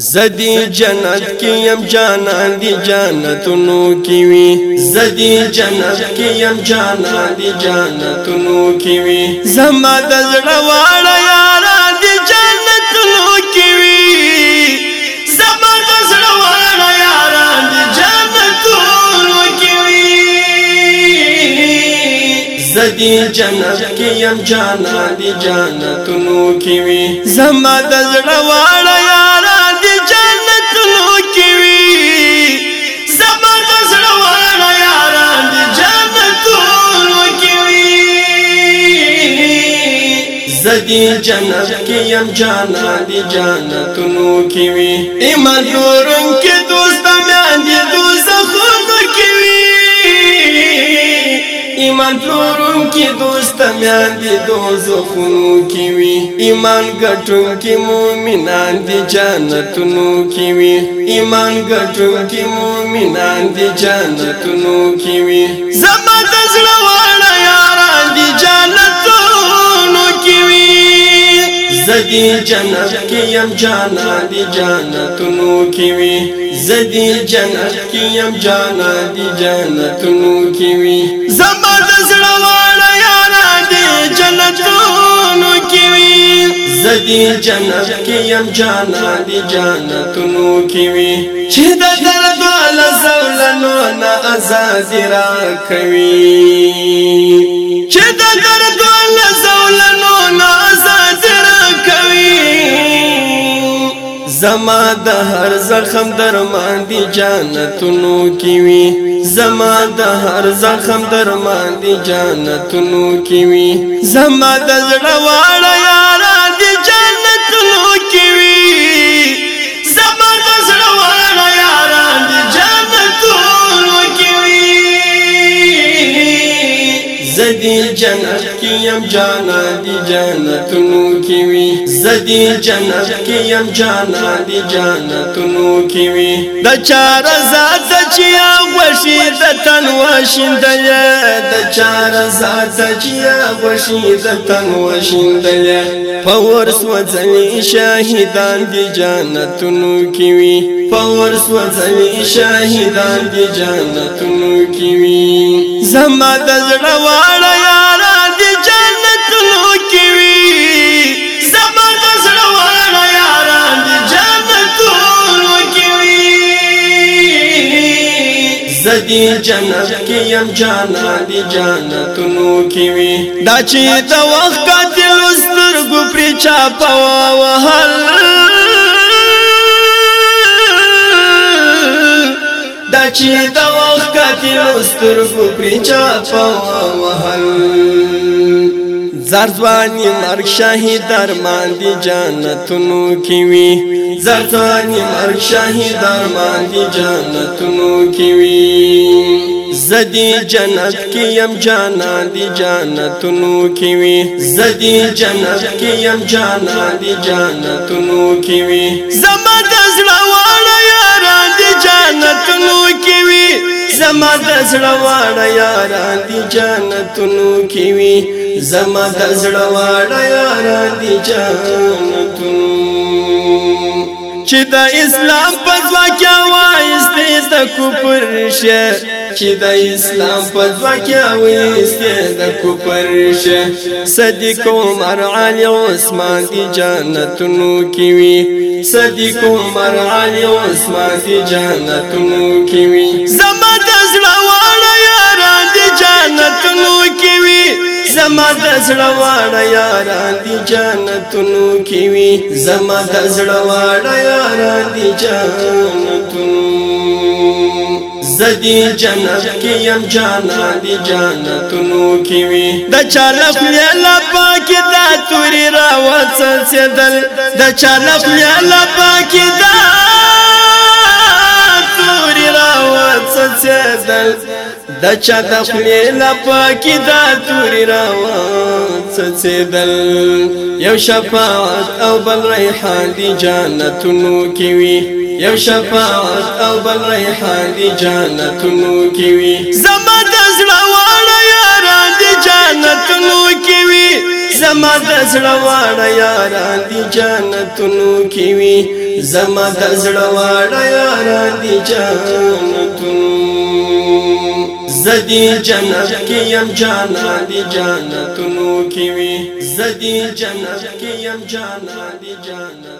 زدی جنت کی یم جانان دی جنتونو کی وی زدی جنت کی یم جانان دی جنتونو کی وی زما د زړه واړه یارا دی جنتونو کی وی زما د زړه واړه یارا دی جنتونو کی وی زدی جنت کی یم جانان دی جنتونو کی وی زما د زړه واړه زدی جنت کې يم جانا دي جنتونو کې وي ایمان نورن کې دوستان دي دوزخونو کې وي ایمان پلورون کې دوستان دي دوزخونو کې وي ایمان ګټون کې مؤمنان دي جنتونو کې وي ایمان ګټون کې مؤمنان دي جنتونو کې وي زما د زړه وړه یاران دي جنت زدی جنت کې يم جانا دي جنتونو کې وي زدی جنت کې يم جانا دي جنتونو کې وي زما د زړه واړه یار دي جنتونو کې وي زدی جنت کې يم جانا دي جنتونو کې وي چې د درد ول زولنو نه ازادي را کوي زما د هر زخم درمان دی جنتونو کی وی زما د هر زخم درمان دی جنتونو کی وی زما د زړه واړه یار دی جنت جنت کې يم جانا دي جنتونو کې وي زدي جنت کې يم جانا دي جنتونو کې وي د چار زاد چې غوشي د تن وشندل د چار زاد چې غوشي د تن وشندل فور سوځلي شاهدان دي جنتونو کې وي فور سوځلي شاهدان دي جنتونو کې وي زما د زړه واړه زدی جنت کې يم جانا دي جنتونو کې وي دا چې د وخت قاتل سترګو پری چا پوا وهل دا چې د وخت قاتل سترګو پری چا پوا وهل زرزوانی مرگ شاہی درمان دی جانتنو کیوی زرزوانی مرگ شاہی درمان دی جانتنو کیوی زدی جنت کیم جانا دی جانتنو کیوی زدی جنت کیم جانا دی جانتنو کیوی زمد از روان جنتونو کې وي زما د زړه واړه یاران دي جنتونو کې وي زما د زړه واړه یاران دي جنتونو چې د اسلام په ځواک وایسته د کوپر شه چې د اسلام په ځواکیا وېستې د کوپر شه صدیق عمر علي عثمان دي جنتونو کې وي صدیق عمر علي عثمان دي جنتونو کې وي زما د زړه وړه یاران دي جنتونو کې وي زما د زړه وړه یاران دي جنتونو کې وي زما د زړه وړه یاران دي جنتونو زدی جنت کې يم جانا دي جنتونو کې وي د چالف نه لبا کې دا توري را وڅڅدل د چالف نه لبا کې دا توري را وڅڅدل د چا د خپل لپا کې دا توري را وڅڅدل یو شفاعت او بل ریحان دي جنتونو کې وي یو شفاعت او بل ریحان دی جانتونو کی وی زما د زړه واړه یاران دی جانتونو کی وی زما د زړه واړه یاران دی جانتونو کی وی زما د زړه واړه یاران دی جانتونو زدی جنت کې يم جانا دی جانتونو کی وی زدی جنت کې يم جانا دی جانتونو